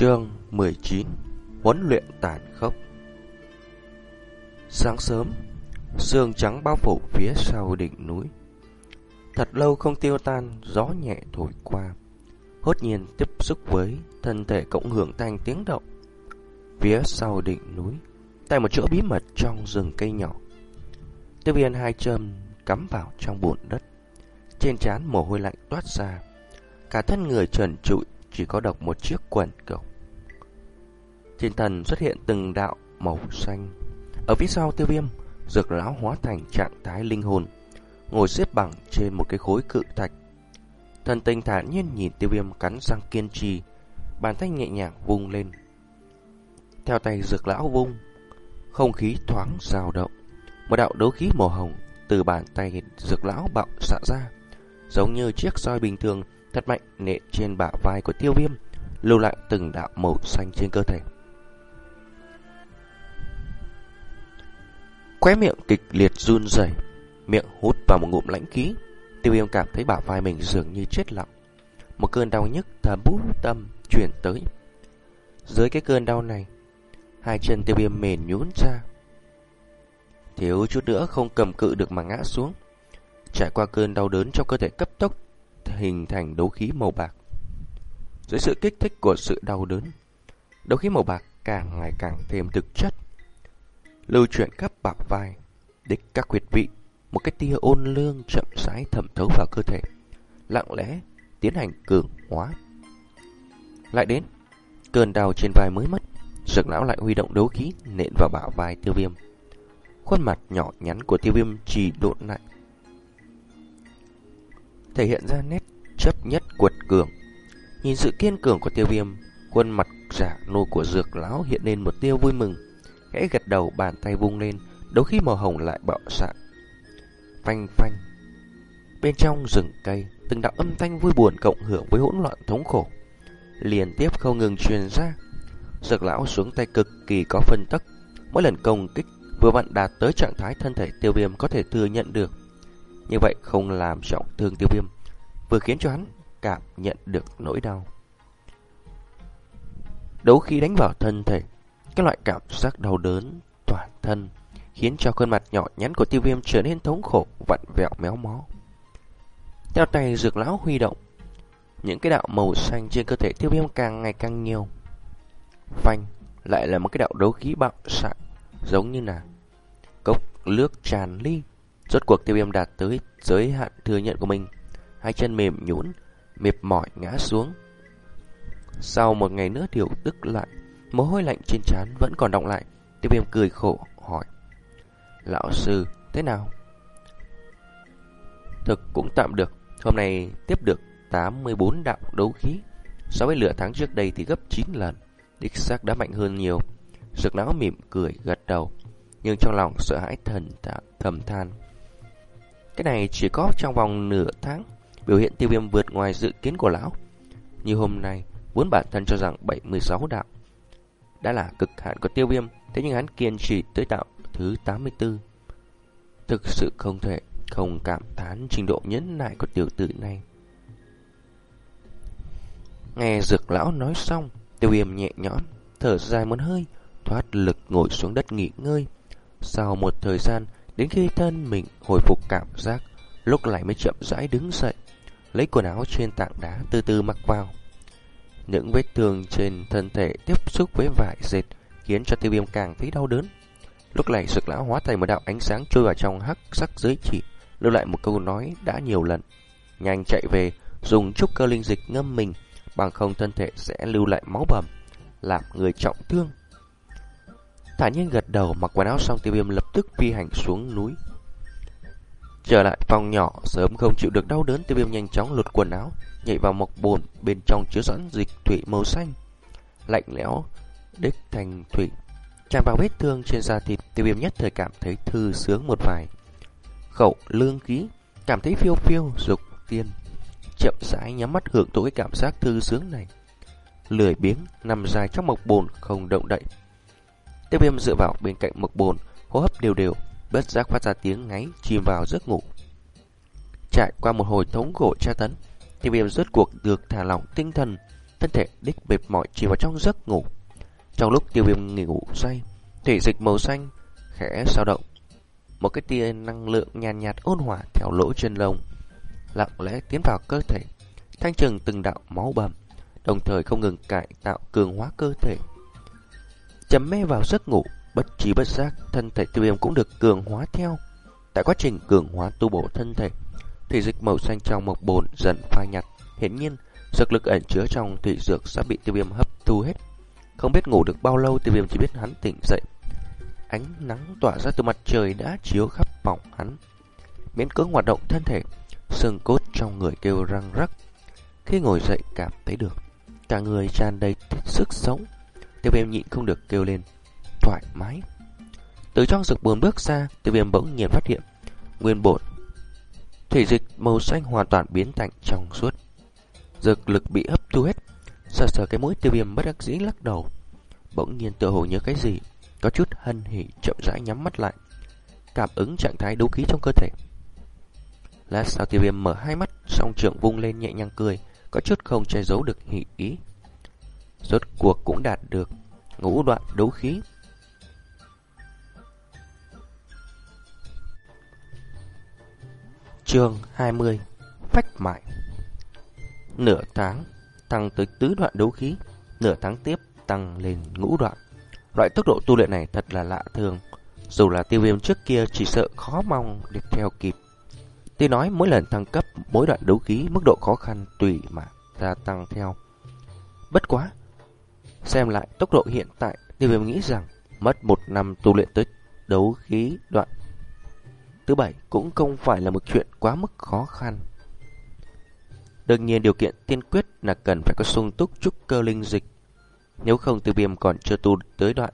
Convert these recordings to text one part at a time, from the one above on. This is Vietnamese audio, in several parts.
Chương 19 Huấn luyện tàn khốc Sáng sớm, sương trắng bao phủ phía sau đỉnh núi. Thật lâu không tiêu tan, gió nhẹ thổi qua. Hốt nhiên tiếp xúc với thân thể cộng hưởng thành tiếng động. Phía sau đỉnh núi, tại một chỗ bí mật trong rừng cây nhỏ. Tiêu viên hai chân cắm vào trong bùn đất. Trên trán mồ hôi lạnh toát ra. Cả thân người trần trụi chỉ có độc một chiếc quần cộc. Trên thần xuất hiện từng đạo màu xanh. Ở phía sau tiêu viêm, dược lão hóa thành trạng thái linh hồn, ngồi xếp bằng trên một cái khối cự thạch. Thần tinh thản nhiên nhìn tiêu viêm cắn răng kiên trì, bàn tay nhẹ nhàng vung lên. Theo tay dược lão vung, không khí thoáng dao động. Một đạo đấu khí màu hồng từ bàn tay dược lão bạo xạ ra, giống như chiếc roi bình thường thật mạnh nện trên bả vai của tiêu viêm, lưu lại từng đạo màu xanh trên cơ thể. Khóe miệng kịch liệt run rẩy, miệng hút vào một ngụm lãnh khí, tiêu viêm cảm thấy bả vai mình dường như chết lặng. Một cơn đau nhức thầm bút tâm chuyển tới. Dưới cái cơn đau này, hai chân tiêu viêm mềm nhún ra. Thiếu chút nữa không cầm cự được mà ngã xuống. Trải qua cơn đau đớn trong cơ thể cấp tốc hình thành đấu khí màu bạc. Dưới sự kích thích của sự đau đớn, đấu khí màu bạc càng ngày càng thêm thực chất. Lưu chuyển khắp bạc vai, đích các huyệt vị, một cái tia ôn lương chậm rãi thẩm thấu vào cơ thể, lặng lẽ tiến hành cường hóa. Lại đến, cơn đau trên vai mới mất, Dược lão lại huy động đấu khí nện vào bả vai tiêu viêm. Khuôn mặt nhỏ nhắn của tiêu viêm chỉ độn lại thể hiện ra nét chấp nhất quật cường. Nhìn sự kiên cường của tiêu viêm, khuôn mặt giả nô của dược lão hiện lên một tiêu vui mừng. Khẽ gật đầu bàn tay vung lên, đấu khi màu hồng lại bạo xạ. Phanh phanh. Bên trong rừng cây, từng đạo âm thanh vui buồn cộng hưởng với hỗn loạn thống khổ. Liên tiếp không ngừng truyền ra. Dược lão xuống tay cực kỳ có phân tắc, Mỗi lần công kích vừa vặn đạt tới trạng thái thân thể tiêu viêm có thể thừa nhận được. Như vậy không làm trọng thương tiêu viêm Vừa khiến cho hắn cảm nhận được nỗi đau Đấu khi đánh vào thân thể cái loại cảm giác đau đớn toàn thân Khiến cho khuôn mặt nhỏ nhắn của tiêu viêm trở nên thống khổ Vặn vẹo méo mó Theo tay dược lão huy động Những cái đạo màu xanh trên cơ thể tiêu viêm càng ngày càng nhiều Phanh lại là một cái đạo đấu khí bạo sạn Giống như là cốc nước tràn ly Rốt cuộc tiêu viêm đạt tới giới hạn thừa nhận của mình. Hai chân mềm nhũn, mệt mỏi ngã xuống. Sau một ngày nữa điều tức lại, mồ hôi lạnh trên trán vẫn còn động lại. Tiêu viêm cười khổ hỏi. Lão sư, thế nào? Thực cũng tạm được. Hôm nay tiếp được 84 đạo đấu khí. So với lửa tháng trước đây thì gấp 9 lần. Đích xác đã mạnh hơn nhiều. Sực não mỉm cười gật đầu. Nhưng trong lòng sợ hãi thần thầm than. Cái này chỉ có trong vòng nửa tháng, biểu hiện tiêu viêm vượt ngoài dự kiến của lão. Như hôm nay, vốn bản thân cho rằng 76 đạo đã là cực hạn của tiêu viêm, thế nhưng hắn kiên trì tới tạo thứ 84. Thực sự không thể không cảm thán trình độ nhẫn nại của tiểu tử này. Nghe dược lão nói xong, tiêu viêm nhẹ nhõm, thở dài một hơi, thoát lực ngồi xuống đất nghỉ ngơi. Sau một thời gian, Đến khi thân mình hồi phục cảm giác, lúc lại mới chậm rãi đứng dậy, lấy quần áo trên tảng đá từ từ mặc vào. Những vết thương trên thân thể tiếp xúc với vải dệt khiến cho tiêu viêm càng thấy đau đớn. Lúc này sực lão hóa thành một đạo ánh sáng trôi vào trong hắc sắc giới chỉ, lưu lại một câu nói đã nhiều lần. Nhanh chạy về, dùng chút cơ linh dịch ngâm mình, bằng không thân thể sẽ lưu lại máu bầm, làm người trọng thương. Thả nhiên gật đầu mặc quần áo xong tiêu viêm lập tức phi hành xuống núi. Trở lại phòng nhỏ, sớm không chịu được đau đớn tiêu viêm nhanh chóng lột quần áo, nhảy vào mộc bồn bên trong chứa sẵn dịch thủy màu xanh. Lạnh lẽo, đích thành thủy. Chạm vào vết thương trên da thịt, tiêu viêm nhất thời cảm thấy thư sướng một vài. Khẩu lương khí, cảm thấy phiêu phiêu, dục tiên. Chậm rãi nhắm mắt hưởng thụ cái cảm giác thư sướng này. Lười biếng, nằm dài trong mộc bồn không động đậy. Tiêu viêm dựa vào bên cạnh mộc bồn, hô hấp đều đều, bất giác phát ra tiếng ngáy, chìm vào giấc ngủ. Trải qua một hồi thống khổ tra tấn, tiêu viêm rốt cuộc được thả lỏng tinh thần, thân thể đích mệt mỏi chìm vào trong giấc ngủ. Trong lúc tiêu viêm ngủ say, thể dịch màu xanh khẽ sao động. Một cái tia năng lượng nhàn nhạt, nhạt ôn hòa theo lỗ chân lông, lặng lẽ tiến vào cơ thể, thanh trừng từng đạo máu bầm, đồng thời không ngừng cải tạo cường hóa cơ thể. Chấm mê vào giấc ngủ, bất trí bất giác, thân thể tiêu viêm cũng được cường hóa theo. Tại quá trình cường hóa tu bổ thân thể, thì dịch màu xanh trong mộc bồn dần phai nhạt, hiển nhiên sức lực ẩn chứa trong thị dược sẽ bị tiêu viêm hấp thu hết. Không biết ngủ được bao lâu, tiêu viêm chỉ biết hắn tỉnh dậy. Ánh nắng tỏa ra từ mặt trời đã chiếu khắp bỏng hắn. Miễn cưỡng hoạt động thân thể, xương cốt trong người kêu răng rắc. Khi ngồi dậy cảm thấy được, cả người tràn đầy sức sống. Tiêu viêm nhịn không được kêu lên, thoải mái. Từ trong rực buồn bước ra, tiêu viêm bỗng nhiên phát hiện, nguyên bổn thủy dịch màu xanh hoàn toàn biến thành trong suốt. Dược lực bị hấp thu hết, sờ sờ cái mũi tiêu viêm bất đắc dĩ lắc đầu. Bỗng nhiên tự hồ nhớ cái gì, có chút hân hỉ chậm rãi nhắm mắt lại, cảm ứng trạng thái đấu khí trong cơ thể. Lát sau tiêu viêm mở hai mắt, song trưởng vung lên nhẹ nhàng cười, có chút không che giấu được hỉ ý. Rốt cuộc cũng đạt được ngũ đoạn đấu khí. Chương 20 Phách mại Nửa tháng tăng tới tứ đoạn đấu khí, nửa tháng tiếp tăng lên ngũ đoạn. Loại tốc độ tu luyện này thật là lạ thường, dù là tiêu viêm trước kia chỉ sợ khó mong được theo kịp. Tuy nói mỗi lần thăng cấp, mỗi đoạn đấu khí mức độ khó khăn tùy mà gia tăng theo. Bất quá, xem lại tốc độ hiện tại, tiêu viêm nghĩ rằng mất một năm tu luyện tới đấu khí đoạn thứ bảy cũng không phải là một chuyện quá mức khó khăn. Đương nhiên điều kiện tiên quyết là cần phải có sung túc trúc cơ linh dịch. Nếu không tiêu viêm còn chưa tu tới đoạn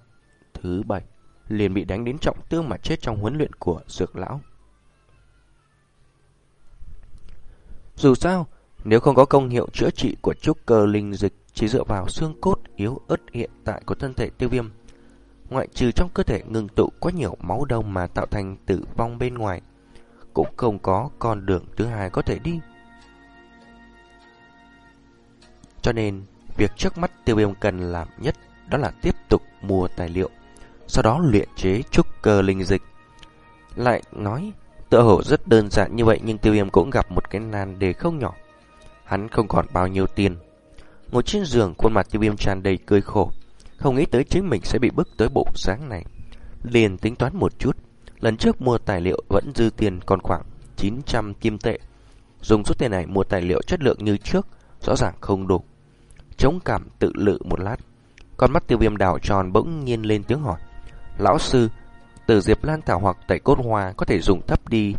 thứ bảy liền bị đánh đến trọng thương mà chết trong huấn luyện của dược lão. Dù sao, nếu không có công hiệu chữa trị của trúc cơ linh dịch chỉ dựa vào xương cốt yếu ớt hiện tại của thân thể tiêu viêm, ngoại trừ trong cơ thể ngừng tụ quá nhiều máu đông mà tạo thành tử vong bên ngoài, cũng không có con đường thứ hai có thể đi. Cho nên, việc trước mắt tiêu viêm cần làm nhất đó là tiếp tục mua tài liệu, sau đó luyện chế trúc cơ linh dịch. Lại nói, tựa hồ rất đơn giản như vậy nhưng tiêu viêm cũng gặp một cái nan đề không nhỏ. Hắn không còn bao nhiêu tiền. Ngồi trên giường, khuôn mặt tiêu viêm tràn đầy cười khổ. Không nghĩ tới chính mình sẽ bị bức tới bộ sáng này. Liền tính toán một chút. Lần trước mua tài liệu vẫn dư tiền còn khoảng 900 kim tệ. Dùng số tiền này mua tài liệu chất lượng như trước, rõ ràng không đủ. Chống cảm tự lự một lát. Con mắt tiêu viêm đảo tròn bỗng nhiên lên tiếng hỏi. Lão sư, từ diệp lan thảo hoặc tẩy cốt hoa có thể dùng thấp đi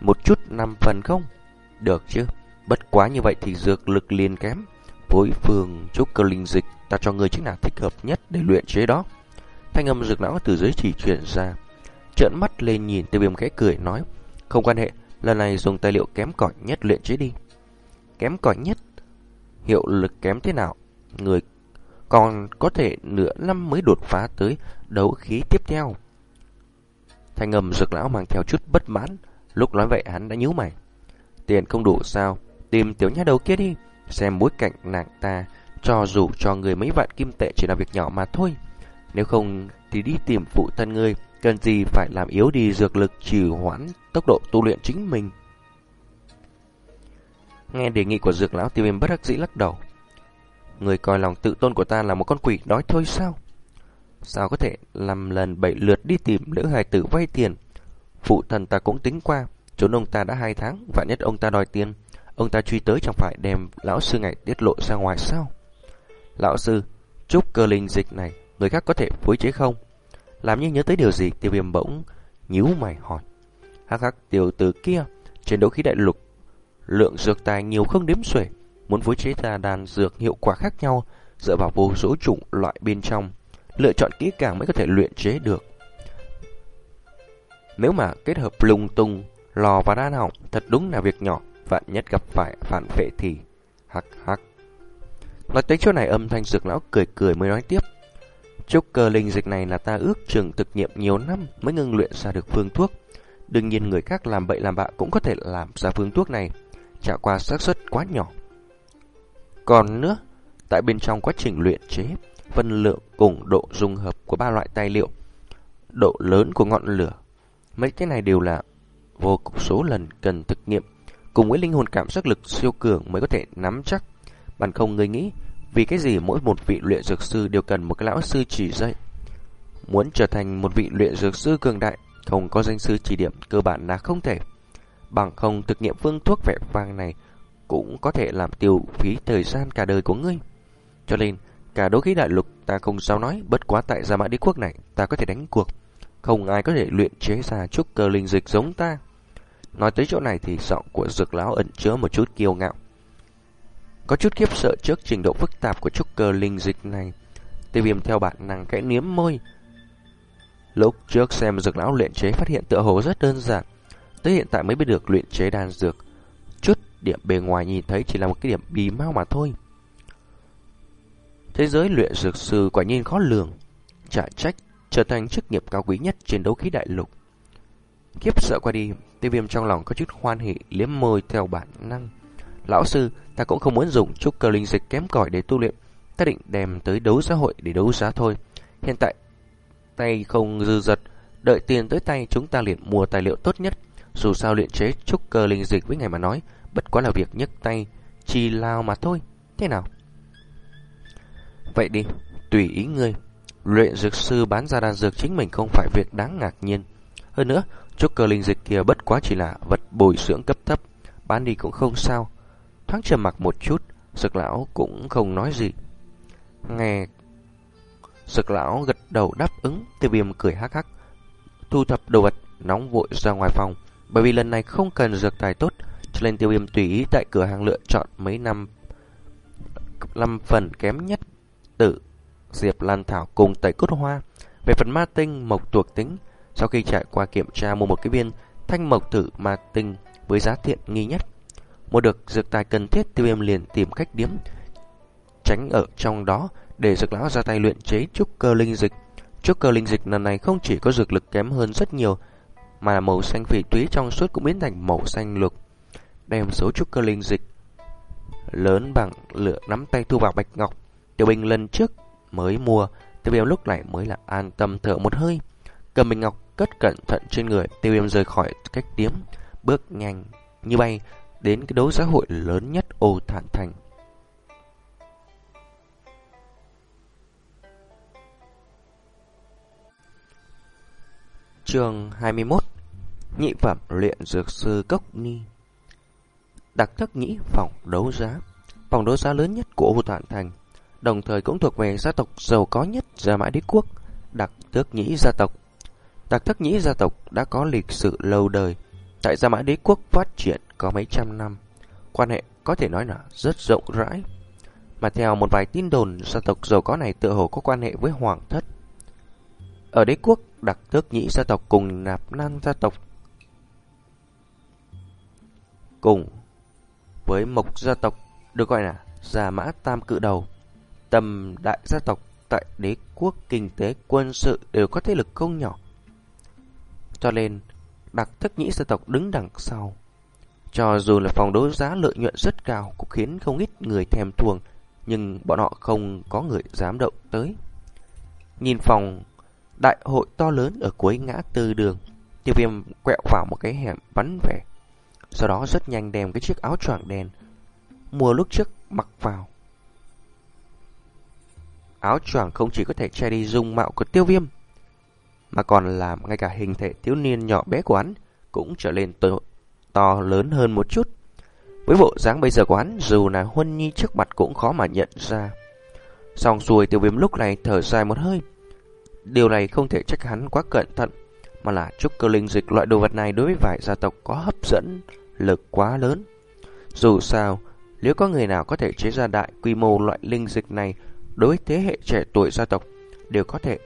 một chút năm phần không? Được chứ, bất quá như vậy thì dược lực liền kém. Với phương trúc cơ linh dịch ta cho người chính là thích hợp nhất để luyện chế đó. Thanh âm dược lão từ dưới chỉ chuyển ra. Trợn mắt lên nhìn tiêu viêm khẽ cười nói. Không quan hệ, lần này dùng tài liệu kém cỏi nhất luyện chế đi. Kém cỏi nhất? Hiệu lực kém thế nào? Người còn có thể nửa năm mới đột phá tới đấu khí tiếp theo. Thanh âm dược lão mang theo chút bất mãn. Lúc nói vậy hắn đã nhíu mày. Tiền không đủ sao? Tìm tiểu nha đầu kia đi. Xem bối cảnh nàng ta cho dù cho người mấy vạn kim tệ chỉ là việc nhỏ mà thôi. Nếu không thì đi tìm phụ thân ngươi, cần gì phải làm yếu đi dược lực trì hoãn tốc độ tu luyện chính mình. Nghe đề nghị của dược lão tiêu viêm bất đắc dĩ lắc đầu. Người coi lòng tự tôn của ta là một con quỷ đói thôi sao? Sao có thể làm lần bảy lượt đi tìm lữ hài tử vay tiền? Phụ thần ta cũng tính qua, trốn ông ta đã hai tháng, vạn nhất ông ta đòi tiền. Ông ta truy tới chẳng phải đem lão sư ngày tiết lộ ra ngoài sao? Lão sư, trúc cơ linh dịch này, người khác có thể phối chế không? Làm như nhớ tới điều gì, tiêu viêm bỗng, nhíu mày hỏi. Hắc hắc tiểu từ kia, trên đấu khí đại lục, lượng dược tài nhiều không đếm xuể, muốn phối chế ra đàn dược hiệu quả khác nhau, dựa vào vô số chủng loại bên trong, lựa chọn kỹ càng mới có thể luyện chế được. Nếu mà kết hợp lung tung, lò và đan hỏng, thật đúng là việc nhỏ, vạn nhất gặp phải phản vệ thì hắc hắc. Nói tới chỗ này âm thanh dược lão cười cười mới nói tiếp. Chúc cơ linh dịch này là ta ước chừng thực nghiệm nhiều năm mới ngưng luyện ra được phương thuốc. Đương nhiên người khác làm bậy làm bạ cũng có thể làm ra phương thuốc này, chả qua xác suất quá nhỏ. Còn nữa, tại bên trong quá trình luyện chế, phân lượng cùng độ dung hợp của ba loại tài liệu, độ lớn của ngọn lửa. Mấy cái này đều là vô cùng số lần cần thực nghiệm, cùng với linh hồn cảm giác lực siêu cường mới có thể nắm chắc. Bằng không người nghĩ, vì cái gì mỗi một vị luyện dược sư đều cần một cái lão sư chỉ dạy. Muốn trở thành một vị luyện dược sư cường đại, không có danh sư chỉ điểm cơ bản là không thể. Bằng không thực nghiệm phương thuốc vẻ vang này cũng có thể làm tiêu phí thời gian cả đời của ngươi. Cho nên, cả đố khí đại lục ta không sao nói, bất quá tại Gia Mã Đế Quốc này ta có thể đánh cuộc. Không ai có thể luyện chế ra chút cơ linh dịch giống ta. Nói tới chỗ này thì giọng của dược lão ẩn chứa một chút kiêu ngạo. Có chút khiếp sợ trước trình độ phức tạp của trúc cơ linh dịch này. Tiêu viêm theo bản năng kẽ niếm môi. Lúc trước xem dược lão luyện chế phát hiện tựa hồ rất đơn giản. Tới hiện tại mới biết được luyện chế đan dược. Chút điểm bề ngoài nhìn thấy chỉ là một cái điểm bì mau mà thôi. Thế giới luyện dược sư quả nhiên khó lường. Trả trách trở thành chức nghiệp cao quý nhất trên đấu khí đại lục. Kiếp sợ qua đi, tiêu viêm trong lòng có chút hoan hỷ liếm môi theo bản năng. Lão sư, ta cũng không muốn dùng chút cơ linh dịch kém cỏi để tu luyện. Ta định đem tới đấu xã hội để đấu giá thôi. Hiện tại, tay không dư dật, đợi tiền tới tay chúng ta liền mua tài liệu tốt nhất. Dù sao luyện chế trúc cơ linh dịch với ngài mà nói, bất quá là việc nhấc tay, chi lao mà thôi. Thế nào? Vậy đi, tùy ý ngươi. Luyện dược sư bán ra đan dược chính mình không phải việc đáng ngạc nhiên. Hơn nữa, trúc cơ linh dịch kia bất quá chỉ là vật bồi dưỡng cấp thấp, bán đi cũng không sao. Thoáng trầm mặc một chút, Sực lão cũng không nói gì. Nghe Sực lão gật đầu đáp ứng, tiêu viêm cười hắc hắc. Thu thập đồ vật, nóng vội ra ngoài phòng. Bởi vì lần này không cần dược tài tốt, cho nên tiêu viêm tùy ý tại cửa hàng lựa chọn mấy năm năm phần kém nhất tự diệp lan thảo cùng tẩy cốt hoa. Về phần ma tinh, mộc tuộc tính, sau khi trải qua kiểm tra mua một cái viên thanh mộc tử ma tinh với giá thiện nghi nhất. Mua được dược tài cần thiết tiêu viêm liền tìm cách điếm tránh ở trong đó để dược lão ra tay luyện chế trúc cơ linh dịch. Trúc cơ linh dịch lần này không chỉ có dược lực kém hơn rất nhiều, mà màu xanh phỉ túy trong suốt cũng biến thành màu xanh lục. Đem số trúc cơ linh dịch lớn bằng lửa nắm tay thu vào bạch ngọc. Tiểu Bình lần trước mới mua, tiêu viêm lúc này mới là an tâm thở một hơi. Cầm bình ngọc cất cẩn thận trên người, tiêu viêm rời khỏi cách điếm, bước nhanh như bay đến cái đấu xã hội lớn nhất ô thản thành. Trường 21 Nhị phẩm luyện dược sư Cốc Ni. Đặc thức nhĩ phòng đấu giá. Phòng đấu giá lớn nhất của Âu thản thành, Đồng thời cũng thuộc về gia tộc giàu có nhất Gia Mã Đế Quốc, Đặc thức nhĩ gia tộc. Đặc thức nhĩ gia tộc đã có lịch sử lâu đời, Tại Gia Mã Đế Quốc phát triển có mấy trăm năm, Quan hệ có thể nói là rất rộng rãi. Mà theo một vài tin đồn, Gia tộc giàu có này tựa hồ có quan hệ với Hoàng thất. Ở đế quốc, đặc tước nhĩ gia tộc cùng nạp nan gia tộc Cùng với mộc gia tộc, được gọi là già Mã Tam Cự Đầu. Tầm đại gia tộc tại đế quốc, kinh tế, quân sự đều có thế lực không nhỏ. Cho nên, đặc thức nhĩ gia tộc đứng đằng sau. Cho dù là phòng đấu giá lợi nhuận rất cao cũng khiến không ít người thèm thuồng, nhưng bọn họ không có người dám động tới. Nhìn phòng đại hội to lớn ở cuối ngã tư đường, tiêu viêm quẹo vào một cái hẻm vắn vẻ. Sau đó rất nhanh đem cái chiếc áo choàng đen mua lúc trước mặc vào. Áo choàng không chỉ có thể che đi dung mạo của tiêu viêm, mà còn làm ngay cả hình thể thiếu niên nhỏ bé của hắn cũng trở lên to, to lớn hơn một chút. Với bộ dáng bây giờ của hắn, dù là Huân Nhi trước mặt cũng khó mà nhận ra. Xong xuôi tiêu viêm lúc này thở dài một hơi. Điều này không thể trách hắn quá cẩn thận, mà là trúc cơ linh dịch loại đồ vật này đối với vài gia tộc có hấp dẫn lực quá lớn. Dù sao, nếu có người nào có thể chế ra đại quy mô loại linh dịch này đối với thế hệ trẻ tuổi gia tộc, đều có thể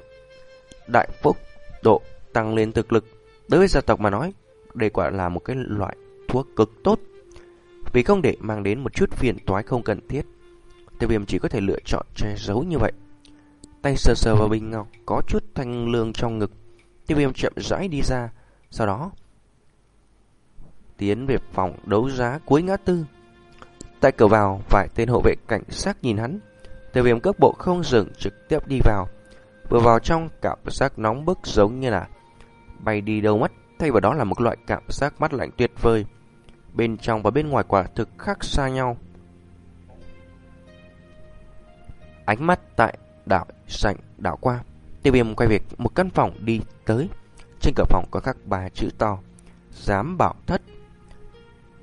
đại phúc độ tăng lên thực lực. Đối với gia tộc mà nói, đây quả là một cái loại thuốc cực tốt. Vì không để mang đến một chút phiền toái không cần thiết, tiêu viêm chỉ có thể lựa chọn che giấu như vậy. Tay sờ sờ vào bình ngọc, có chút thanh lương trong ngực. Tiêu viêm chậm rãi đi ra, sau đó tiến về phòng đấu giá cuối ngã tư. Tại cửa vào, vài tên hộ vệ cảnh sát nhìn hắn, Tiêu viêm cước bộ không dừng trực tiếp đi vào. Vừa vào trong cảm giác nóng bức giống như là bay đi đâu mất, thay vào đó là một loại cảm giác mát lạnh tuyệt vời. Bên trong và bên ngoài quả thực khác xa nhau. Ánh mắt tại đảo sảnh đảo qua. Tiêu viêm quay việc một căn phòng đi tới. Trên cửa phòng có các ba chữ to. Dám bảo thất.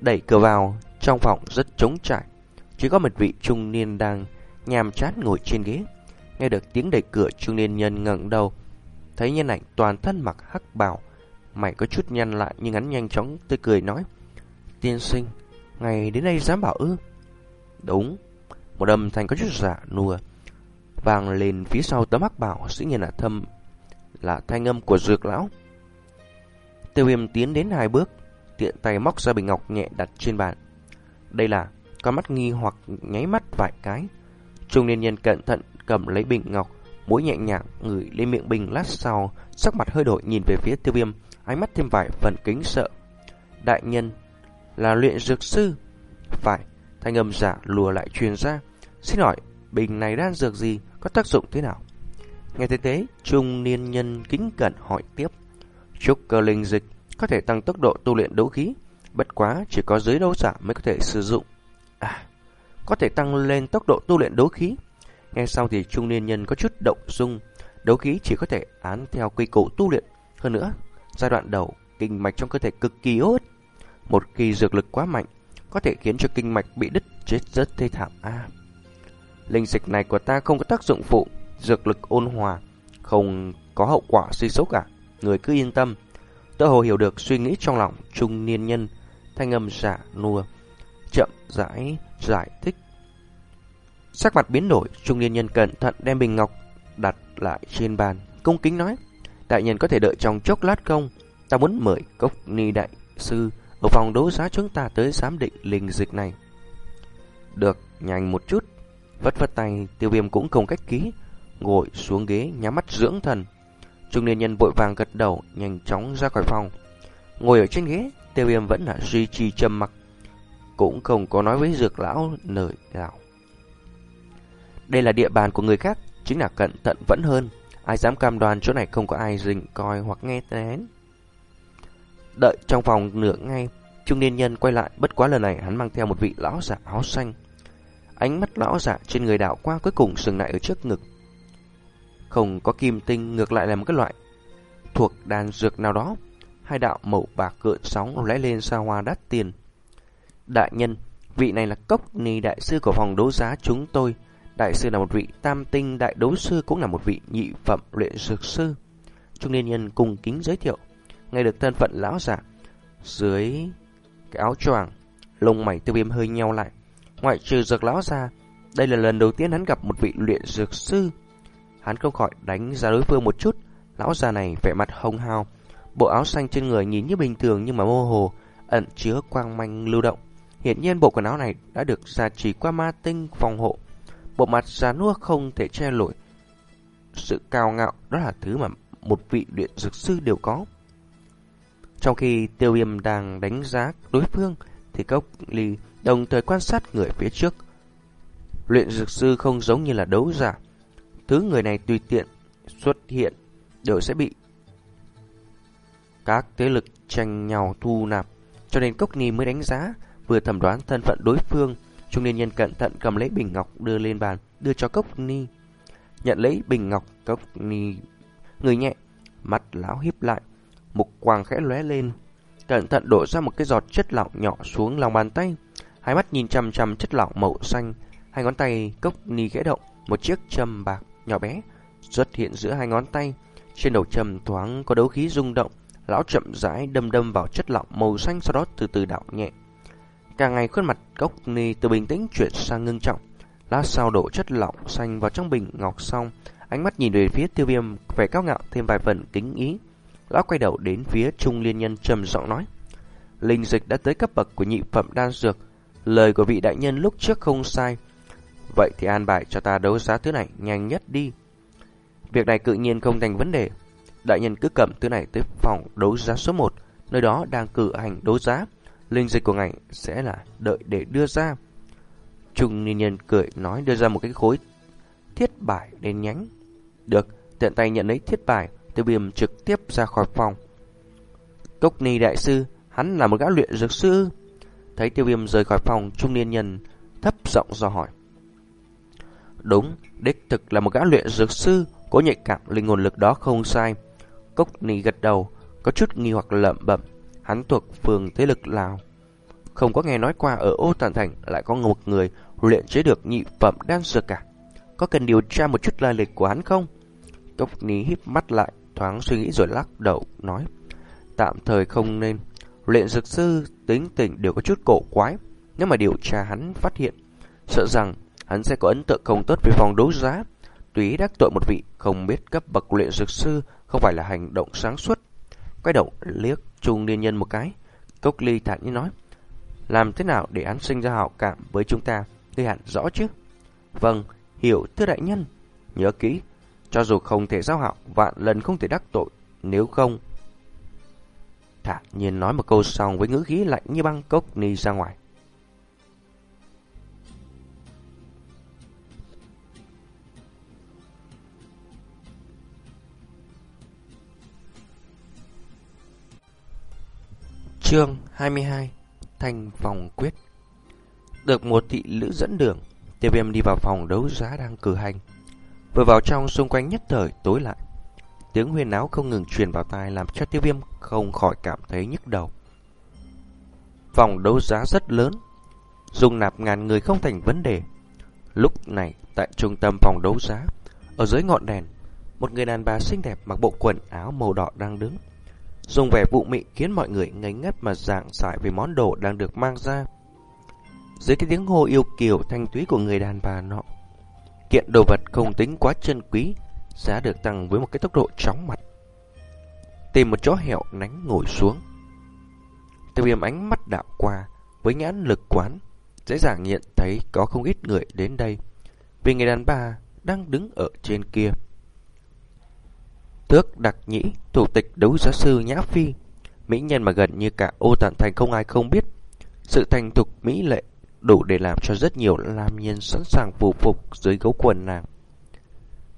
Đẩy cửa vào, trong phòng rất trống trải. Chỉ có một vị trung niên đang nhàm chán ngồi trên ghế. Nghe được tiếng đẩy cửa trung niên nhân ngẩng đầu. Thấy nhân ảnh toàn thân mặc hắc bào. Mày có chút nhăn lại nhưng hắn nhanh chóng tươi cười nói. Tiên sinh, ngày đến đây dám bảo ư? Đúng. Một âm thanh có chút giả nùa vàng lên phía sau tấm hắc bảo dĩ nhiên là thâm là thanh âm của dược lão. Tiêu viêm tiến đến hai bước, tiện tay móc ra bình ngọc nhẹ đặt trên bàn. Đây là con mắt nghi hoặc nháy mắt vài cái. Trung niên nhân cẩn thận cầm lấy bình ngọc, mũi nhẹ nhàng ngửi lên miệng bình lát sau, sắc mặt hơi đổi nhìn về phía tiêu viêm, ánh mắt thêm vài phần kính sợ. Đại nhân là luyện dược sư. Phải, thanh âm giả lùa lại truyền ra. Xin hỏi, bình này đan dược gì? có tác dụng thế nào? Nghe thế thế, trung niên nhân kính cẩn hỏi tiếp. Trúc cơ linh dịch có thể tăng tốc độ tu luyện đấu khí, bất quá chỉ có giới đấu giả mới có thể sử dụng. À, có thể tăng lên tốc độ tu luyện đấu khí. Nghe xong thì trung niên nhân có chút động dung, đấu khí chỉ có thể án theo quy củ tu luyện. Hơn nữa, giai đoạn đầu, kinh mạch trong cơ thể cực kỳ ốt. Một khi dược lực quá mạnh, có thể khiến cho kinh mạch bị đứt chết rất thê thảm a. Linh dịch này của ta không có tác dụng phụ, dược lực ôn hòa, không có hậu quả suy xấu cả. Người cứ yên tâm. Tớ hồ hiểu được suy nghĩ trong lòng trung niên nhân, thanh âm giả nua, chậm rãi giải thích. Sắc mặt biến đổi, trung niên nhân cẩn thận đem bình ngọc đặt lại trên bàn, cung kính nói: "Đại nhân có thể đợi trong chốc lát không? Ta muốn mời Cốc Ni đại sư ở phòng đấu giá chúng ta tới giám định linh dịch này." "Được, nhanh một chút." Vất vất tay, tiêu viêm cũng không cách ký, ngồi xuống ghế nhắm mắt dưỡng thần. Trung niên nhân vội vàng gật đầu, nhanh chóng ra khỏi phòng. Ngồi ở trên ghế, tiêu viêm vẫn là duy trì trầm mặc, cũng không có nói với dược lão lời nào. Đây là địa bàn của người khác, chính là cẩn thận vẫn hơn. Ai dám cam đoan chỗ này không có ai rình coi hoặc nghe tên. Đợi trong phòng nửa ngày, trung niên nhân quay lại, bất quá lần này hắn mang theo một vị lão giả áo xanh. Ánh mắt lão giả trên người đạo qua cuối cùng dừng lại ở trước ngực. Không có kim tinh ngược lại là một cái loại thuộc đàn dược nào đó. Hai đạo màu bạc cợn sóng lóe lên xa hoa đắt tiền. Đại nhân, vị này là Cốc Ni đại sư của phòng đấu giá chúng tôi. Đại sư là một vị tam tinh đại đấu sư cũng là một vị nhị phẩm luyện dược sư. Trung niên nhân cùng kính giới thiệu. Nghe được thân phận lão giả dưới cái áo choàng, lông mày tiêu viêm hơi nheo lại. Ngoại trừ dược lão ra, đây là lần đầu tiên hắn gặp một vị luyện dược sư. Hắn không khỏi đánh ra đối phương một chút, lão già này vẻ mặt hồng hào, bộ áo xanh trên người nhìn như bình thường nhưng mà mơ hồ, ẩn chứa quang manh lưu động. Hiện nhiên bộ quần áo này đã được gia trì qua ma tinh phòng hộ. Bộ mặt già nua không thể che nổi. Sự cao ngạo đó là thứ mà một vị luyện dược sư đều có. Trong khi tiêu viêm đang đánh giá đối phương, thì cốc ly đồng thời quan sát người phía trước. Luyện dược sư không giống như là đấu giả. Thứ người này tùy tiện xuất hiện đều sẽ bị các thế lực tranh nhau thu nạp. Cho nên Cốc Ni mới đánh giá, vừa thẩm đoán thân phận đối phương. Trung niên nhân cẩn thận cầm lấy bình ngọc đưa lên bàn, đưa cho Cốc Ni. Nhận lấy bình ngọc, Cốc Ni người nhẹ, mắt lão híp lại, mục quang khẽ lóe lên, cẩn thận đổ ra một cái giọt chất lỏng nhỏ xuống lòng bàn tay. Hai mắt nhìn chăm chăm chất lỏng màu xanh, hai ngón tay cốc ni khẽ động, một chiếc châm bạc nhỏ bé xuất hiện giữa hai ngón tay. Trên đầu châm thoáng có đấu khí rung động, lão chậm rãi đâm đâm vào chất lỏng màu xanh sau đó từ từ đảo nhẹ. Càng ngày khuôn mặt cốc ni từ bình tĩnh chuyển sang ngưng trọng. Lát sau đổ chất lỏng xanh vào trong bình ngọc xong, ánh mắt nhìn về phía tiêu viêm vẻ cao ngạo thêm vài phần kính ý. Lão quay đầu đến phía trung liên nhân trầm giọng nói. Linh dịch đã tới cấp bậc của nhị phẩm đan dược. Lời của vị đại nhân lúc trước không sai. Vậy thì an bài cho ta đấu giá thứ này nhanh nhất đi. Việc này tự nhiên không thành vấn đề. Đại nhân cứ cầm thứ này tới phòng đấu giá số 1, nơi đó đang cử hành đấu giá. Linh dịch của ngài sẽ là đợi để đưa ra. Trung niên nhân cười nói đưa ra một cái khối thiết bài đen nhánh. Được, tiện tay nhận lấy thiết bài, tiêu viêm trực tiếp ra khỏi phòng. Cốc ni đại sư, hắn là một gã luyện dược sư. Thấy tiêu viêm rời khỏi phòng, trung niên nhân thấp giọng do hỏi. Đúng, đích thực là một gã luyện dược sư, có nhạy cảm linh hồn lực đó không sai. Cốc ni gật đầu, có chút nghi hoặc lợm bẩm, hắn thuộc phường thế lực Lào. Không có nghe nói qua ở ô tàn thành lại có một người luyện chế được nhị phẩm đan dược cả. Có cần điều tra một chút lai lịch của hắn không? Cốc ni híp mắt lại, thoáng suy nghĩ rồi lắc đầu, nói. Tạm thời không nên. Luyện dược sư tính tình đều có chút cổ quái. Nếu mà điều tra hắn phát hiện, sợ rằng hắn sẽ có ấn tượng không tốt với phòng đấu giá. Túy đắc tội một vị không biết cấp bậc luyện dược sư không phải là hành động sáng suốt. Quay đầu liếc trung niên nhân một cái. Cốc ly thản nhiên nói. Làm thế nào để hắn sinh ra hảo cảm với chúng ta? Ngươi hẳn rõ chứ? Vâng, hiểu thưa đại nhân. Nhớ kỹ, cho dù không thể giao hảo, vạn lần không thể đắc tội. Nếu không... Thả nhiên nói một câu xong với ngữ khí lạnh như băng cốc ni ra ngoài. Chương 22 Thành vòng quyết Được một thị lữ dẫn đường Tiêu viêm đi vào phòng đấu giá đang cử hành Vừa vào trong xung quanh nhất thời tối lại. Tiếng huyền áo không ngừng truyền vào tai Làm cho tiêu viêm không khỏi cảm thấy nhức đầu. Phòng đấu giá rất lớn Dùng nạp ngàn người không thành vấn đề. Lúc này tại trung tâm phòng đấu giá Ở dưới ngọn đèn Một người đàn bà xinh đẹp mặc bộ quần áo màu đỏ đang đứng dùng vẻ vụ mị khiến mọi người ngấy ngất mà dạng dại về món đồ đang được mang ra. Dưới cái tiếng hô yêu kiều thanh túy của người đàn bà nọ, kiện đồ vật không tính quá chân quý, giá được tăng với một cái tốc độ chóng mặt. Tìm một chỗ hẻo nánh ngồi xuống. Tiêu viêm ánh mắt đạo qua với nhãn lực quán, dễ dàng nhận thấy có không ít người đến đây, vì người đàn bà đang đứng ở trên kia. Tước đặc nhĩ, thủ tịch đấu giá sư Nhã Phi, mỹ nhân mà gần như cả ô tản thành không ai không biết. Sự thành thục mỹ lệ đủ để làm cho rất nhiều nam nhân sẵn sàng phù phục dưới gấu quần nàng.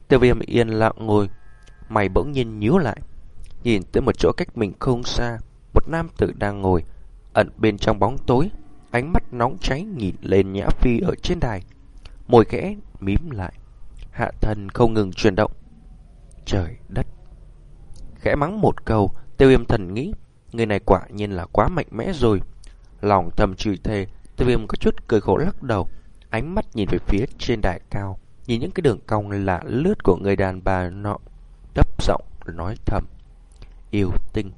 Tiêu viêm yên lặng ngồi, mày bỗng nhiên nhíu lại. Nhìn tới một chỗ cách mình không xa, một nam tử đang ngồi, ẩn bên trong bóng tối, ánh mắt nóng cháy nhìn lên Nhã Phi ở trên đài. Môi khẽ mím lại, hạ thân không ngừng chuyển động. Trời đất Khẽ mắng một câu, tiêu viêm thần nghĩ, người này quả nhiên là quá mạnh mẽ rồi. Lòng thầm chửi thề, tiêu viêm có chút cười khổ lắc đầu, ánh mắt nhìn về phía trên đài cao, nhìn những cái đường cong lạ lướt của người đàn bà nọ, Đấp giọng nói thầm. Yêu tinh.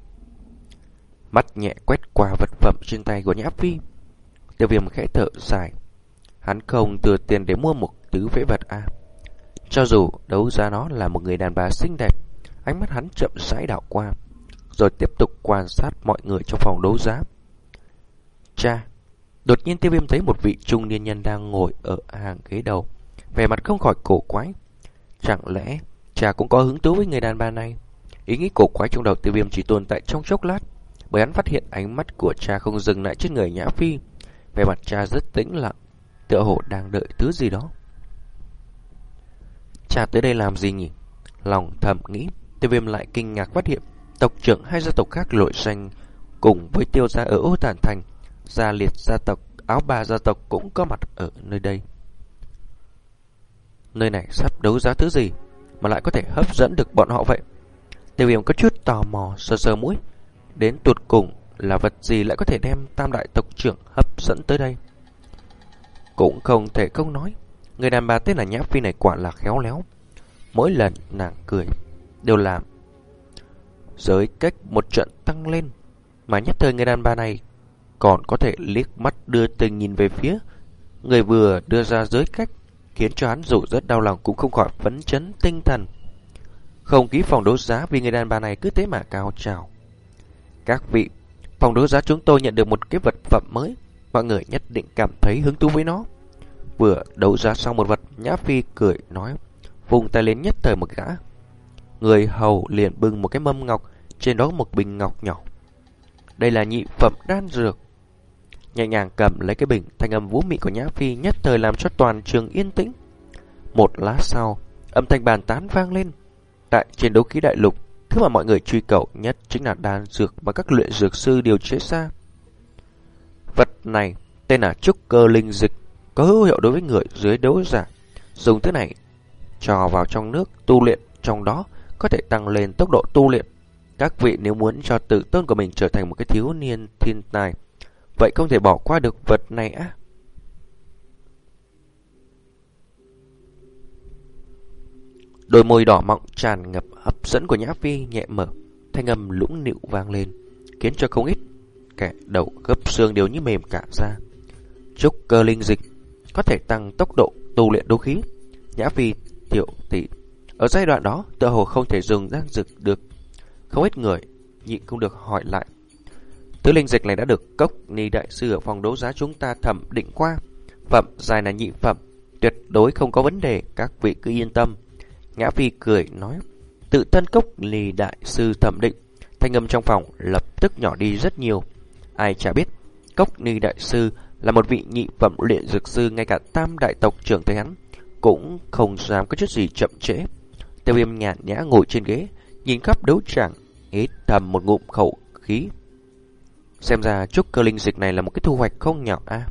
Mắt nhẹ quét qua vật phẩm trên tay của Nhã Phi. Tiêu viêm khẽ thở dài. Hắn không thừa tiền để mua một thứ phế vật A. Cho dù đấu ra nó là một người đàn bà xinh đẹp, Ánh mắt hắn chậm rãi đảo qua, rồi tiếp tục quan sát mọi người trong phòng đấu giá. Cha, đột nhiên tiêu viêm thấy một vị trung niên nhân đang ngồi ở hàng ghế đầu, vẻ mặt không khỏi cổ quái. Chẳng lẽ cha cũng có hứng thú với người đàn bà này? Ý nghĩ cổ quái trong đầu tiêu viêm chỉ tồn tại trong chốc lát, bởi hắn phát hiện ánh mắt của cha không dừng lại trên người Nhã Phi. Vẻ mặt cha rất tĩnh lặng, tựa hồ đang đợi thứ gì đó. Cha tới đây làm gì nhỉ? Lòng thầm nghĩ. Tiêu viêm lại kinh ngạc phát hiện tộc trưởng hai gia tộc khác lội xanh cùng với tiêu gia ở ô tản thành, gia liệt gia tộc, áo bà gia tộc cũng có mặt ở nơi đây. Nơi này sắp đấu giá thứ gì mà lại có thể hấp dẫn được bọn họ vậy? Tiêu viêm có chút tò mò sơ sơ mũi, đến tuột cùng là vật gì lại có thể đem tam đại tộc trưởng hấp dẫn tới đây? Cũng không thể không nói, người đàn bà tên là Nhã Phi này quả là khéo léo. Mỗi lần nàng cười đều làm giới cách một trận tăng lên, mà nhất thời người đàn bà này còn có thể liếc mắt đưa tình nhìn về phía người vừa đưa ra giới cách, khiến cho hắn dù rất đau lòng cũng không khỏi phấn chấn tinh thần. Không khí phòng đấu giá vì người đàn bà này cứ thế mà cao trào. Các vị, phòng đấu giá chúng tôi nhận được một cái vật phẩm mới, mọi người nhất định cảm thấy hứng thú với nó. Vừa đấu giá xong một vật, Nhã Phi cười nói, vùng tay lên nhất thời một gã. Người hầu liền bưng một cái mâm ngọc, trên đó một bình ngọc nhỏ. Đây là nhị phẩm đan dược. Nhẹ nhàng cầm lấy cái bình, thanh âm vũ mị của Nhã Phi nhất thời làm cho toàn trường yên tĩnh. Một lát sau, âm thanh bàn tán vang lên. Tại trên đấu khí đại lục, thứ mà mọi người truy cầu nhất chính là đan dược mà các luyện dược sư điều chế ra. Vật này tên là trúc cơ linh dịch, có hữu hiệu đối với người dưới đấu giả. Dùng thứ này trò vào trong nước tu luyện trong đó có thể tăng lên tốc độ tu luyện. Các vị nếu muốn cho tự tôn của mình trở thành một cái thiếu niên thiên tài, vậy không thể bỏ qua được vật này á. Đôi môi đỏ mọng tràn ngập hấp dẫn của Nhã Phi nhẹ mở, thanh âm lũng nịu vang lên, khiến cho không ít kẻ đầu gấp xương đều như mềm cả ra. Trúc cơ linh dịch có thể tăng tốc độ tu luyện đấu khí. Nhã Phi tiểu tỷ ở giai đoạn đó, tựa hồ không thể dùng đang dực được. Không ít người nhịn không được hỏi lại. Thứ linh dịch này đã được cốc ni đại sư ở phòng đấu giá chúng ta thẩm định qua. Phẩm dài là nhị phẩm, tuyệt đối không có vấn đề, các vị cứ yên tâm. Ngã Phi cười nói, tự thân cốc ni đại sư thẩm định, thanh âm trong phòng lập tức nhỏ đi rất nhiều. Ai chả biết, cốc ni đại sư là một vị nhị phẩm luyện dược sư ngay cả tam đại tộc trưởng thấy hắn cũng không dám có chút gì chậm trễ. Tiêu viêm nhàn nhã ngồi trên ghế, nhìn khắp đấu tràng, hít thầm một ngụm khẩu khí. Xem ra trúc cơ linh dịch này là một cái thu hoạch không nhỏ a.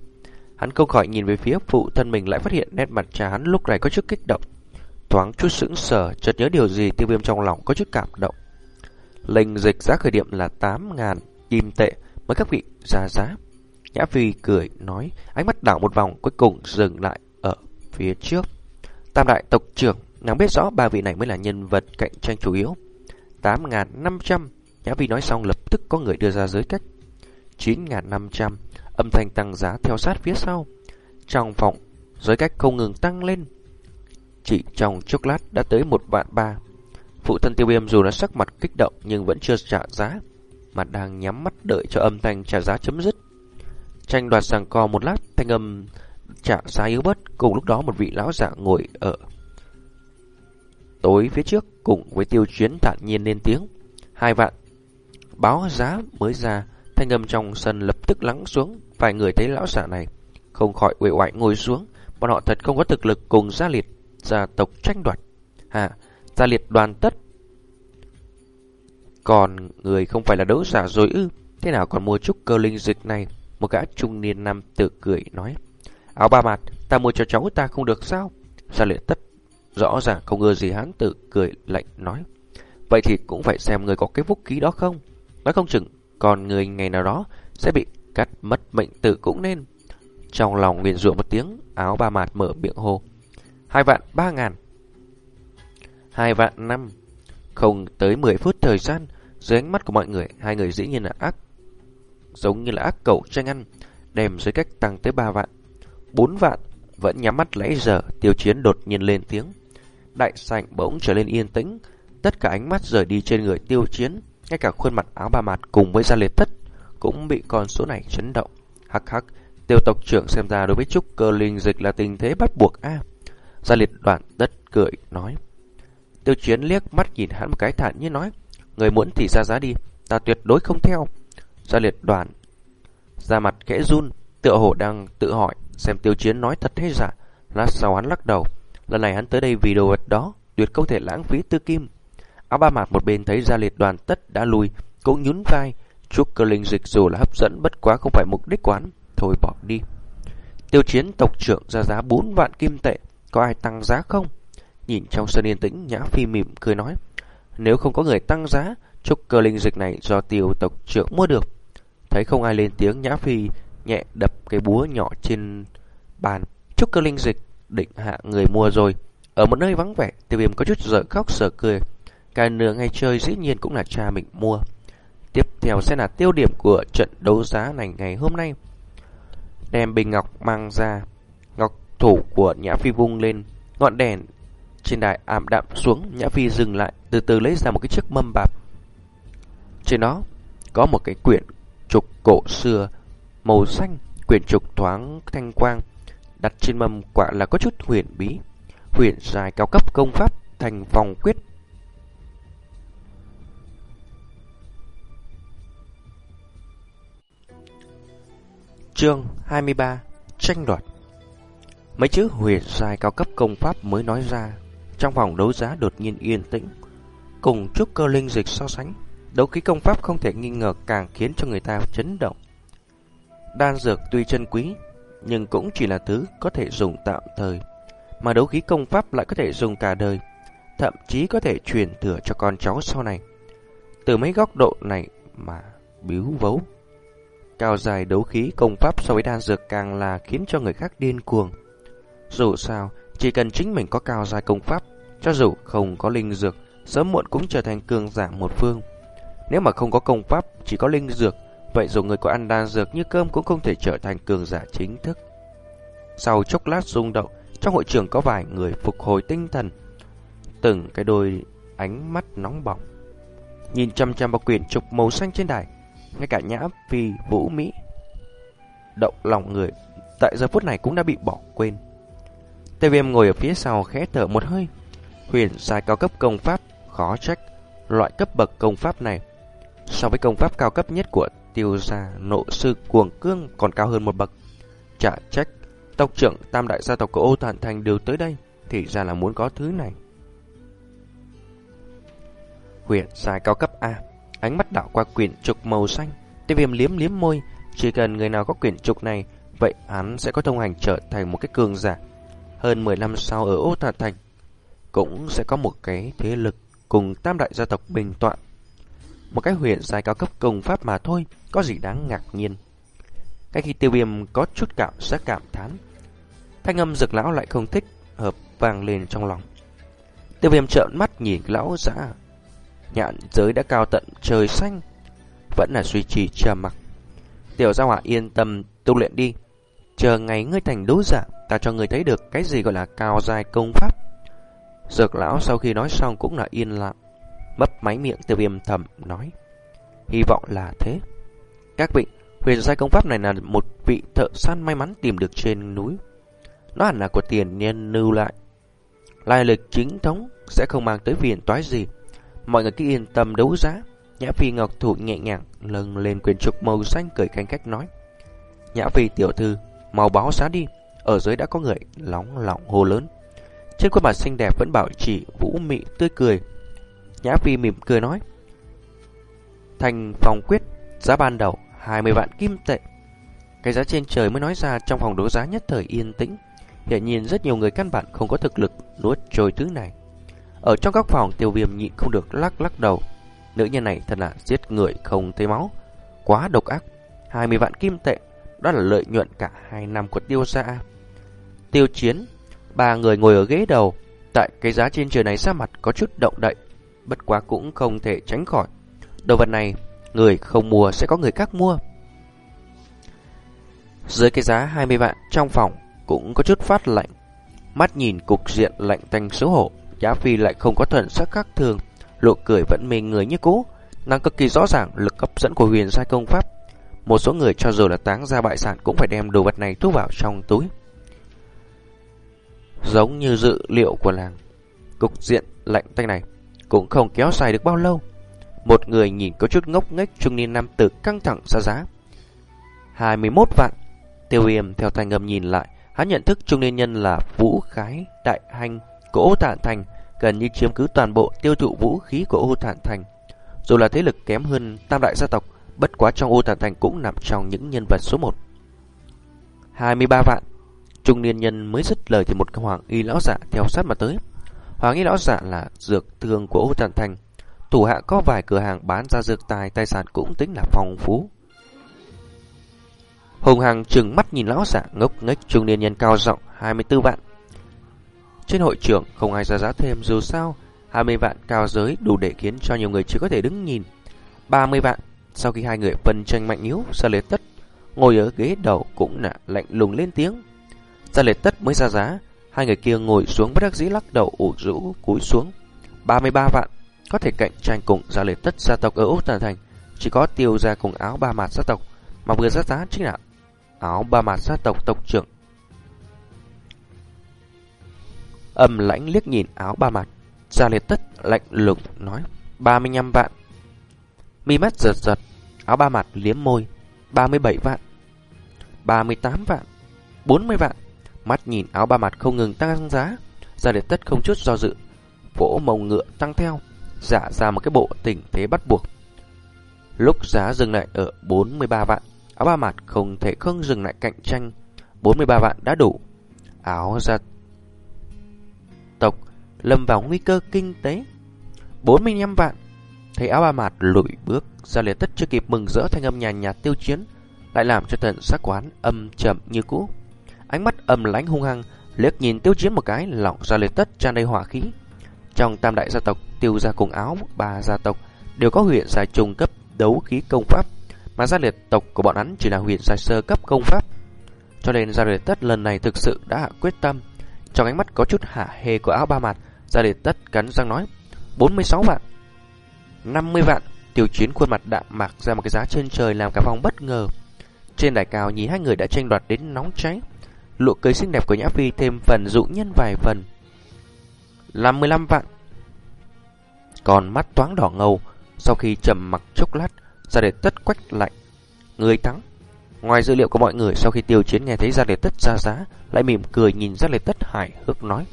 Hắn câu khỏi nhìn về phía phụ thân mình lại phát hiện nét mặt cha hắn lúc này có chút kích động. Thoáng chút sững sờ, chợt nhớ điều gì tiêu viêm trong lòng có chút cảm động. Linh dịch giá khởi điểm là 8.000 kim tệ, mới các vị ra giá. Nhã Phi cười nói, ánh mắt đảo một vòng cuối cùng dừng lại ở phía trước. Tam đại tộc trưởng Nàng biết rõ ba vị này mới là nhân vật cạnh tranh chủ yếu. 8.500, Nhã phi nói xong lập tức có người đưa ra giới cách. 9.500, âm thanh tăng giá theo sát phía sau. Trong phòng, giới cách không ngừng tăng lên. Chỉ trong chốc lát đã tới một vạn ba. Phụ thân tiêu viêm dù đã sắc mặt kích động nhưng vẫn chưa trả giá, mà đang nhắm mắt đợi cho âm thanh trả giá chấm dứt. Tranh đoạt sàng co một lát, thanh âm trả giá yếu bớt, cùng lúc đó một vị lão giả ngồi ở Tối phía trước cùng với tiêu chuyến thản nhiên lên tiếng. Hai vạn. Báo giá mới ra, thanh âm trong sân lập tức lắng xuống. Vài người thấy lão giả này, không khỏi uể oải ngồi xuống. Bọn họ thật không có thực lực cùng gia liệt, gia tộc tranh đoạt. Hà, gia liệt đoàn tất. Còn người không phải là đấu giả rồi ư. Thế nào còn mua chút cơ linh dịch này? Một gã trung niên nam tự cười nói. Áo ba mặt, ta mua cho cháu ta không được sao? Gia liệt tất Rõ ràng không ngờ gì hắn tự cười lạnh nói. Vậy thì cũng phải xem người có cái vũ khí đó không? Nói không chừng, còn người ngày nào đó sẽ bị cắt mất mệnh tử cũng nên. Trong lòng nguyền rủa một tiếng, áo ba mạt mở miệng hô. Hai vạn ba ngàn. Hai vạn năm. Không tới 10 phút thời gian, dưới ánh mắt của mọi người, hai người dĩ nhiên là ác. Giống như là ác cẩu tranh ăn, đem dưới cách tăng tới ba vạn. bốn vạn, vẫn nhắm mắt lấy giờ, tiêu chiến đột nhiên lên tiếng đại sảnh bỗng trở lên yên tĩnh, tất cả ánh mắt rời đi trên người tiêu chiến, ngay cả khuôn mặt áo ba mặt cùng với gia liệt thất cũng bị con số này chấn động. Hắc hắc, tiêu tộc trưởng xem ra đối với trúc cơ linh dịch là tình thế bắt buộc a. Gia liệt đoạn đất cười nói. Tiêu chiến liếc mắt nhìn hắn một cái thản như nói, người muốn thì ra giá đi, ta tuyệt đối không theo. Gia liệt đoạn ra mặt khẽ run, tựa hồ đang tự hỏi xem tiêu chiến nói thật hay giả. Lát sau hắn lắc đầu, Lần này hắn tới đây vì đồ vật đó, tuyệt không thể lãng phí tư kim. Áo ba mạc một bên thấy gia liệt đoàn tất đã lùi, cũng nhún vai. Chúc cơ linh dịch dù là hấp dẫn bất quá không phải mục đích quán, thôi bỏ đi. Tiêu chiến tộc trưởng ra giá 4 vạn kim tệ, có ai tăng giá không? Nhìn trong sân yên tĩnh, Nhã Phi mỉm cười nói, nếu không có người tăng giá, chúc cơ linh dịch này do tiêu tộc trưởng mua được. Thấy không ai lên tiếng, Nhã Phi nhẹ đập cái búa nhỏ trên bàn, chúc cơ linh dịch định hạ người mua rồi. Ở một nơi vắng vẻ, tiêu viêm có chút giở khóc sợ cười. Cả nửa ngày chơi dĩ nhiên cũng là cha mình mua. Tiếp theo sẽ là tiêu điểm của trận đấu giá này ngày hôm nay. Đem bình ngọc mang ra, ngọc thủ của Nhã Phi vung lên, ngọn đèn trên đài ảm đạm xuống, Nhã Phi dừng lại, từ từ lấy ra một cái chiếc mâm bạc. Trên đó có một cái quyển trục cổ xưa màu xanh, quyển trục thoáng thanh quang, đặt trên mâm quả là có chút huyền bí. Huyền dài cao cấp công pháp thành vòng quyết. Chương 23 Tranh đoạt Mấy chữ huyền sai cao cấp công pháp mới nói ra, trong vòng đấu giá đột nhiên yên tĩnh. Cùng trúc cơ linh dịch so sánh, đấu khí công pháp không thể nghi ngờ càng khiến cho người ta chấn động. Đan dược tuy chân quý, nhưng cũng chỉ là thứ có thể dùng tạm thời, mà đấu khí công pháp lại có thể dùng cả đời, thậm chí có thể truyền thừa cho con cháu sau này. Từ mấy góc độ này mà biếu vấu. Cao dài đấu khí công pháp so với đan dược càng là khiến cho người khác điên cuồng. Dù sao, chỉ cần chính mình có cao dài công pháp, cho dù không có linh dược, sớm muộn cũng trở thành cường giả một phương. Nếu mà không có công pháp, chỉ có linh dược, vậy dù người có ăn đan dược như cơm cũng không thể trở thành cường giả chính thức. Sau chốc lát rung động, trong hội trường có vài người phục hồi tinh thần, từng cái đôi ánh mắt nóng bỏng. Nhìn chăm chăm vào quyển trục màu xanh trên đài, ngay cả nhã phi vũ mỹ động lòng người tại giờ phút này cũng đã bị bỏ quên. Tề viêm ngồi ở phía sau khẽ thở một hơi. Huyền sai cao cấp công pháp, khó trách. Loại cấp bậc công pháp này, so với công pháp cao cấp nhất của tiêu gia nộ sư cuồng cương còn cao hơn một bậc. Chả trách, tộc trưởng tam đại gia tộc của ô thản thành đều tới đây, thì ra là muốn có thứ này. Huyền sai cao cấp A, ánh mắt đảo qua quyển trục màu xanh, tiêu viêm liếm liếm môi, chỉ cần người nào có quyển trục này, vậy hắn sẽ có thông hành trở thành một cái cường giả hơn 10 năm sau ở Ô Thản Thành, cũng sẽ có một cái thế lực cùng tam đại gia tộc bình tọa. Một cái huyền dài cao cấp công pháp mà thôi, có gì đáng ngạc nhiên. Cái khi tiêu viêm có chút cảm giác cảm thán, thanh âm dực lão lại không thích, hợp vang lên trong lòng. Tiêu viêm trợn mắt nhìn lão giã, nhạn giới đã cao tận trời xanh, vẫn là suy trì trầm mặc. Tiểu gia hỏa yên tâm tu luyện đi, chờ ngày ngươi thành đấu giả, ta cho ngươi thấy được cái gì gọi là cao dài công pháp. Dược lão sau khi nói xong cũng là yên lặng, mấp máy miệng tiêu viêm thầm nói. Hy vọng là thế. Các vị, huyền giai công pháp này là một vị thợ săn may mắn tìm được trên núi. Nó hẳn là của tiền nhân lưu lại. Lai lịch chính thống sẽ không mang tới phiền toái gì. Mọi người cứ yên tâm đấu giá. Nhã Phi Ngọc Thủ nhẹ nhàng lâng lên quyền trục màu xanh cười canh cách nói. Nhã Phi tiểu thư, mau báo giá đi. Ở dưới đã có người lóng lọng hô lớn. Trên khuôn mặt xinh đẹp vẫn bảo chỉ vũ mị tươi cười. Nhã Phi mỉm cười nói. Thành phòng quyết, giá ban đầu 20 vạn kim tệ. Cái giá trên trời mới nói ra trong phòng đấu giá nhất thời yên tĩnh. Hiện nhiên rất nhiều người căn bản không có thực lực nuốt trôi thứ này. Ở trong các phòng tiêu viêm nhịn không được lắc lắc đầu. Nữ nhân này thật là giết người không thấy máu. Quá độc ác. 20 vạn kim tệ. Đó là lợi nhuận cả hai năm của tiêu gia. Tiêu chiến. Ba người ngồi ở ghế đầu. Tại cái giá trên trời này ra mặt có chút động đậy. Bất quá cũng không thể tránh khỏi. Đồ vật này, người không mua sẽ có người khác mua. Dưới cái giá 20 vạn trong phòng cũng có chút phát lạnh. Mắt nhìn cục diện lạnh tanh xấu hổ. Giá Phi lại không có thần sắc khác thường lộ cười vẫn mê người như cũ. Nàng cực kỳ rõ ràng lực hấp dẫn của huyền sai công pháp. Một số người cho dù là táng ra bại sản cũng phải đem đồ vật này thu vào trong túi. Giống như dự liệu của làng, cục diện lạnh tanh này cũng không kéo dài được bao lâu. Một người nhìn có chút ngốc nghếch trung niên nam tử căng thẳng ra giá. 21 vạn. Tiêu viêm theo thanh âm nhìn lại, hắn nhận thức trung niên nhân là Vũ Khái Đại Hành của Tản Thành gần như chiếm cứ toàn bộ tiêu thụ vũ khí của ô thản thành. Dù là thế lực kém hơn tam đại gia tộc, bất quá trong ô thản thành cũng nằm trong những nhân vật số 1. 23 vạn, trung niên nhân mới dứt lời thì một hoàng y lão giả theo sát mà tới. Hoàng y lão giả là dược thương của ô thản thành. Thủ hạ có vài cửa hàng bán ra dược tài, tài sản cũng tính là phong phú. Hùng Hằng trừng mắt nhìn lão giả ngốc nghếch trung niên nhân cao rộng 24 vạn trên hội trường, không ai ra giá thêm dù sao. 20 vạn cao giới đủ để khiến cho nhiều người chỉ có thể đứng nhìn. 30 vạn, Sau khi hai người phân tranh mạnh yếu Gia Lê Tất ngồi ở ghế đầu cũng là lạnh lùng lên tiếng. Gia Lê Tất mới ra giá, Hai người kia ngồi xuống bất đắc dĩ lắc đầu ủ rũ, cúi xuống. 33 vạn, Có thể cạnh tranh cùng Gia Lê Tất gia tộc ở Úc Tàn Thành. Chỉ có tiêu ra cùng áo ba mặt gia tộc, Mà vừa ra giá chính là áo ba mặt gia tộc tộc trưởng Âm lãnh liếc nhìn áo ba mặt Gia liệt tất lạnh lùng nói 35 vạn Mi mắt giật giật Áo ba mặt liếm môi 37 vạn 38 vạn 40 vạn Mắt nhìn áo ba mặt không ngừng tăng giá, Gia Liệt Tất không chút do dự, vỗ mông ngựa tăng theo, giả ra một cái bộ tình thế bắt buộc. Lúc giá dừng lại ở 43 vạn, áo ba mặt không thể không dừng lại cạnh tranh. 43 vạn đã đủ. Áo ra tộc lâm vào nguy cơ kinh tế. 45 vạn. Thấy áo ba mặt lùi bước, Gia Liệt Tất chưa kịp mừng rỡ thanh âm nhàn nhạt tiêu chiến, lại làm cho tận sắc quán âm chậm như cũ. Ánh mắt âm lãnh hung hăng, liếc nhìn tiêu chiến một cái, lỏng Gia Liệt Tất tràn đầy hỏa khí. Trong tam đại gia tộc, tiêu gia cùng áo ba gia tộc đều có huyện giải trùng cấp đấu khí công pháp, mà gia liệt tộc của bọn hắn chỉ là huyện giải sơ cấp công pháp. Cho nên gia liệt tất lần này thực sự đã hạ quyết tâm. Trong ánh mắt có chút hả hề của áo ba mặt, gia để tất cắn răng nói, 46 vạn, 50 vạn, tiểu chiến khuôn mặt đạm mạc ra một cái giá trên trời làm cả phòng bất ngờ. Trên đài cao nhìn hai người đã tranh đoạt đến nóng cháy. Lụa cưới xinh đẹp của Nhã Phi thêm phần dụ nhân vài phần. 55 vạn. Còn mắt toáng đỏ ngầu, sau khi trầm mặc chốc lát, Gia để Tất quách lạnh. Người thắng. Ngoài dữ liệu của mọi người, sau khi tiêu chiến nghe thấy Gia lệ Tất ra giá, lại mỉm cười nhìn Gia lệ Tất hài hước nói.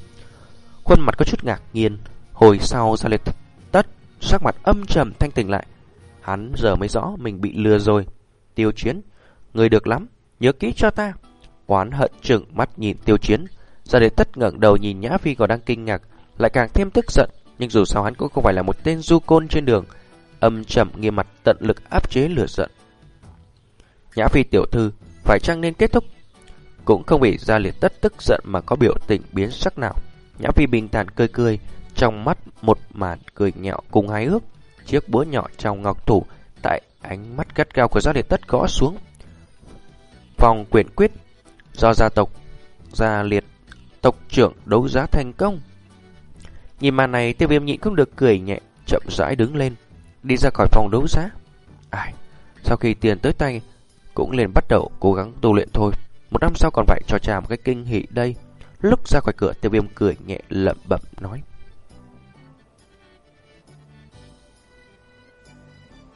Khuôn mặt có chút ngạc nhiên, hồi sau Gia lệ Tất sắc mặt âm trầm thanh tỉnh lại. Hắn giờ mới rõ mình bị lừa rồi. Tiêu chiến, người được lắm, nhớ kỹ cho ta. Oán hận trừng mắt nhìn tiêu chiến. Gia lệ Tất ngẩng đầu nhìn Nhã Phi còn đang kinh ngạc, lại càng thêm tức giận. Nhưng dù sao hắn cũng không phải là một tên du côn trên đường, âm trầm nghiêm mặt tận lực áp chế lửa giận. Nhã Phi tiểu thư phải chăng nên kết thúc? Cũng không bị ra liệt tất tức giận mà có biểu tình biến sắc nào. Nhã Phi bình thản cười cười, trong mắt một màn cười nhạo cùng hái hước. Chiếc búa nhỏ trong ngọc thủ tại ánh mắt gắt gao của gia liệt tất gõ xuống. phòng quyền quyết do gia tộc gia liệt tộc trưởng đấu giá thành công. Nhìn màn này tiêu viêm nhịn không được cười nhẹ, chậm rãi đứng lên đi ra khỏi phòng đấu giá. Ai, sau khi tiền tới tay, cũng liền bắt đầu cố gắng tu luyện thôi. Một năm sau còn phải cho cha một cái kinh hỉ đây. Lúc ra khỏi cửa, tiêu viêm cười nhẹ lẩm bẩm nói.